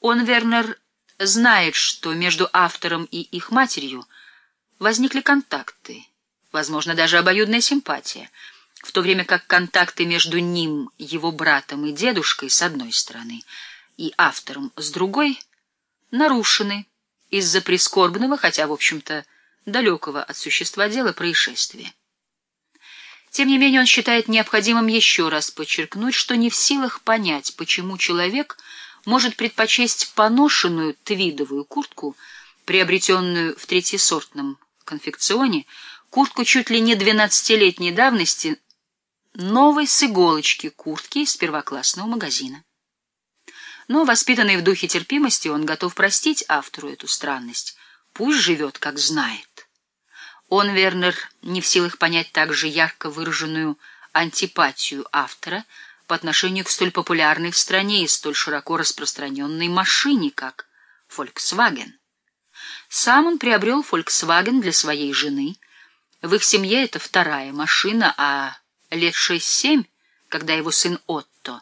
Он, Вернер, знает, что между автором и их матерью возникли контакты, возможно, даже обоюдная симпатия, в то время как контакты между ним, его братом и дедушкой с одной стороны и автором с другой нарушены из-за прискорбного, хотя, в общем-то, далекого от существа дела происшествия. Тем не менее, он считает необходимым еще раз подчеркнуть, что не в силах понять, почему человек может предпочесть поношенную твидовую куртку, приобретенную в третьесортном конфекционе, куртку чуть ли не двенадцатилетней давности, новой с иголочки куртки из первоклассного магазина. Но, воспитанный в духе терпимости, он готов простить автору эту странность. Пусть живет, как знает. Он, Вернер, не в силах понять также ярко выраженную антипатию автора по отношению к столь популярной в стране и столь широко распространенной машине, как Volkswagen. Сам он приобрел Volkswagen для своей жены. В их семье это вторая машина, а лет шесть-семь, когда его сын Отто,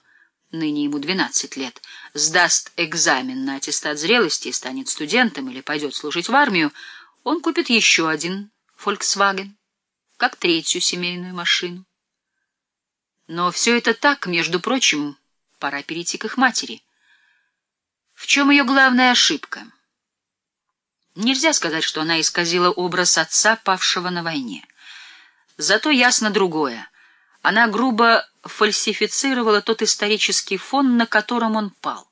ныне ему двенадцать лет, сдаст экзамен на аттестат зрелости и станет студентом или пойдет служить в армию, он купит еще один Volkswagen, как третью семейную машину. Но все это так, между прочим, пора перейти к их матери. В чем ее главная ошибка? Нельзя сказать, что она исказила образ отца, павшего на войне. Зато ясно другое. Она грубо фальсифицировала тот исторический фон, на котором он пал.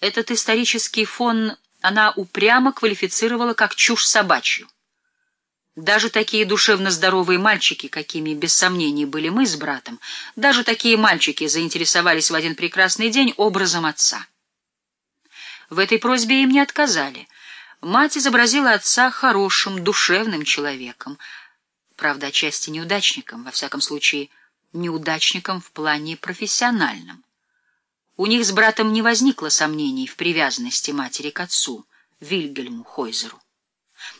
Этот исторический фон она упрямо квалифицировала как чушь собачью. Даже такие душевно здоровые мальчики, какими без сомнений были мы с братом, даже такие мальчики заинтересовались в один прекрасный день образом отца. В этой просьбе им не отказали. Мать изобразила отца хорошим, душевным человеком, правда, отчасти неудачником, во всяком случае, неудачником в плане профессиональном. У них с братом не возникло сомнений в привязанности матери к отцу, Вильгельму Хойзеру.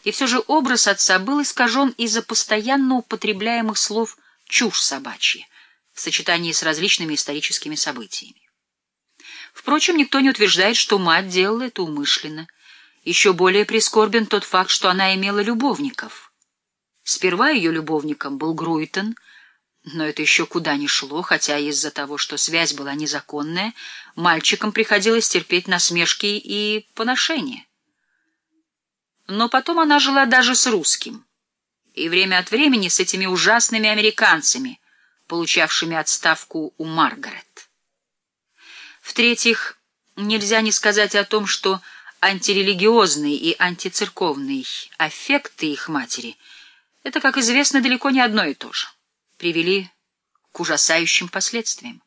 И все же образ отца был искажен из-за постоянно употребляемых слов «чушь собачья» в сочетании с различными историческими событиями. Впрочем, никто не утверждает, что мать делала это умышленно. Еще более прискорбен тот факт, что она имела любовников. Сперва ее любовником был Груйтон, но это еще куда ни шло, хотя из-за того, что связь была незаконная, мальчикам приходилось терпеть насмешки и поношения. Но потом она жила даже с русским. И время от времени с этими ужасными американцами, получавшими отставку у Маргарет. В-третьих, нельзя не сказать о том, что антирелигиозный и антицерковный аффекты их матери — это, как известно, далеко не одно и то же. Привели к ужасающим последствиям.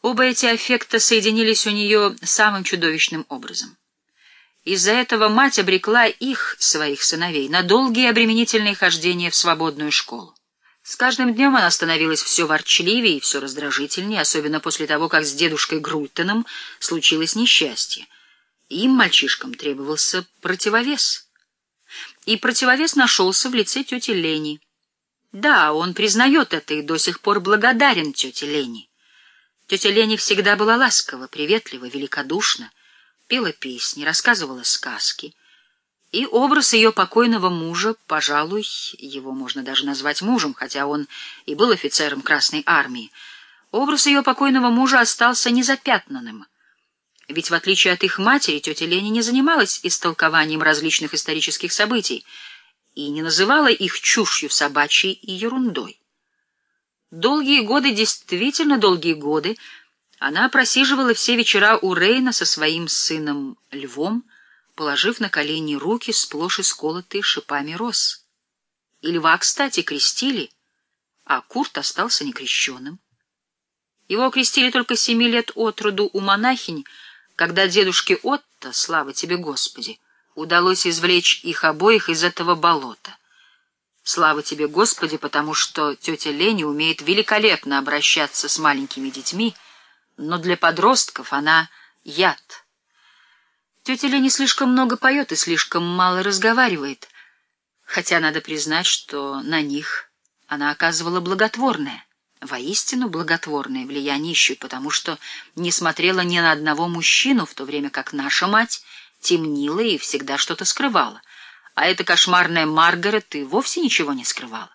Оба эти аффекта соединились у нее самым чудовищным образом. Из-за этого мать обрекла их, своих сыновей, на долгие обременительные хождения в свободную школу. С каждым днем она становилась все ворчливее и все раздражительнее, особенно после того, как с дедушкой Груйтоном случилось несчастье. Им, мальчишкам, требовался противовес. И противовес нашелся в лице тети Лени. Да, он признает это и до сих пор благодарен тете Лени. Тетя Лени всегда была ласкова, приветлива, великодушна, пела песни, рассказывала сказки. И образ ее покойного мужа, пожалуй, его можно даже назвать мужем, хотя он и был офицером Красной Армии, образ ее покойного мужа остался незапятнанным. Ведь в отличие от их матери, тетя Лени не занималась истолкованием различных исторических событий и не называла их чушью собачьей и ерундой. Долгие годы, действительно долгие годы, она просиживала все вечера у Рейна со своим сыном Львом, положив на колени руки, сплошь исколотые шипами роз. И Льва, кстати, крестили, а Курт остался некрещенным. Его окрестили только семи лет от роду у монахинь, когда дедушке Отто, слава тебе, Господи, удалось извлечь их обоих из этого болота. Слава тебе, Господи, потому что тетя Лени умеет великолепно обращаться с маленькими детьми, но для подростков она яд. Тетя Леня слишком много поет и слишком мало разговаривает, хотя надо признать, что на них она оказывала благотворное Воистину благотворное влияние еще потому, что не смотрела ни на одного мужчину, в то время как наша мать темнила и всегда что-то скрывала. А эта кошмарная Маргарет и вовсе ничего не скрывала.